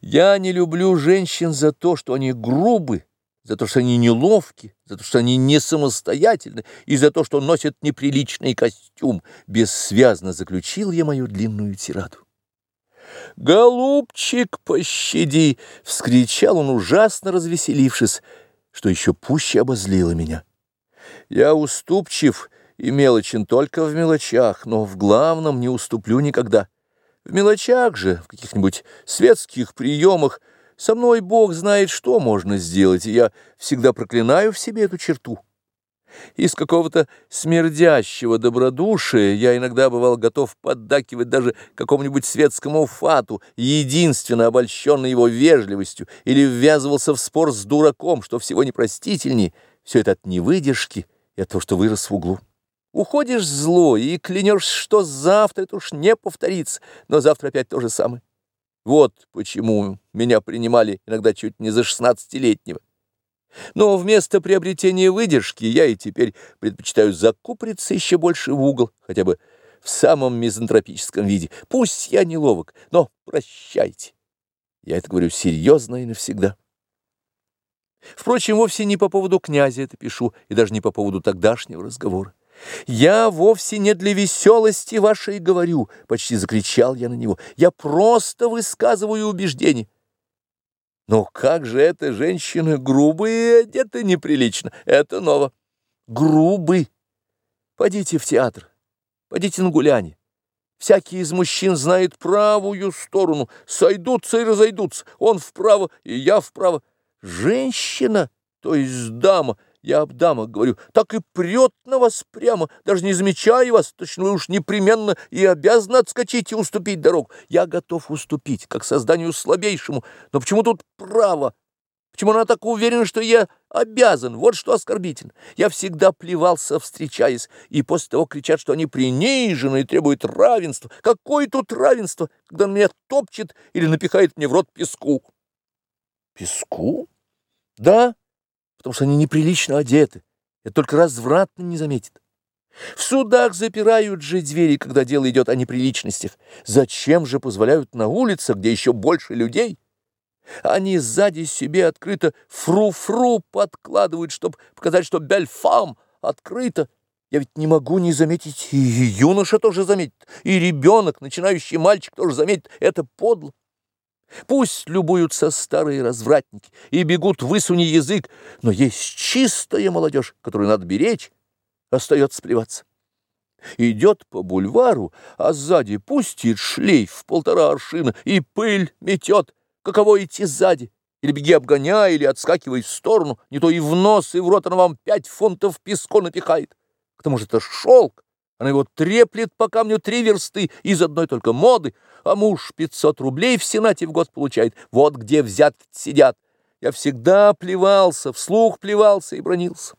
Я не люблю женщин за то, что они грубы, за то, что они неловки, за то, что они не самостоятельны, и за то, что носят неприличный костюм. Бессвязно заключил я мою длинную тираду. «Голубчик, пощади!» — вскричал он, ужасно развеселившись, что еще пуще обозлило меня. «Я уступчив и мелочен только в мелочах, но в главном не уступлю никогда. В мелочах же, в каких-нибудь светских приемах, со мной Бог знает, что можно сделать, и я всегда проклинаю в себе эту черту. Из какого-то смердящего добродушия я иногда бывал готов поддакивать даже какому-нибудь светскому фату, единственно обольщенный его вежливостью, или ввязывался в спор с дураком, что всего непростительней, все это от невыдержки и от того, что вырос в углу. Уходишь злой и клянешь, что завтра это уж не повторится, но завтра опять то же самое. Вот почему меня принимали иногда чуть не за шестнадцатилетнего. Но вместо приобретения выдержки я и теперь предпочитаю закупориться еще больше в угол, хотя бы в самом мизантропическом виде. Пусть я неловок, но прощайте. Я это говорю серьезно и навсегда. Впрочем, вовсе не по поводу князя это пишу, и даже не по поводу тогдашнего разговора. «Я вовсе не для веселости вашей говорю», — почти закричал я на него. «Я просто высказываю убеждение». Но как же это, женщины, грубые, одеты неприлично. Это ново. Грубы. Пойдите в театр, пойдите на гуляние. Всякий из мужчин знает правую сторону. Сойдутся и разойдутся. Он вправо, и я вправо. Женщина, то есть дама, я об дамах говорю, так и прет на вас прямо, даже не замечая вас, точно вы уж непременно и обязаны отскочить и уступить дорогу. Я готов уступить, как созданию слабейшему, но почему тут право? Почему она так уверена, что я обязан? Вот что оскорбительно. Я всегда плевался, встречаясь, и после того кричат, что они принижены и требуют равенства. Какое тут равенство, когда он меня топчет или напихает мне в рот песку? Песку? Да потому что они неприлично одеты. Это только развратно не заметит. В судах запирают же двери, когда дело идет о неприличностях. Зачем же позволяют на улицах, где еще больше людей? Они сзади себе открыто фру-фру подкладывают, чтобы показать, что бельфам открыто. Я ведь не могу не заметить, и юноша тоже заметит, и ребенок, начинающий мальчик тоже заметит. Это подло. Пусть любуются старые развратники и бегут высуни язык, но есть чистая молодежь, которую надо беречь, остается плеваться. Идет по бульвару, а сзади пустит шлейф в полтора аршина и пыль метет. Каково идти сзади? Или беги обгоняй, или отскакивай в сторону, не то и в нос, и в рот она вам пять фунтов песку напихает. К тому же это шелк, она его треплет по камню три версты из одной только моды, а муж 500 рублей в Сенате в год получает. Вот где взятки сидят. Я всегда плевался, вслух плевался и бронился.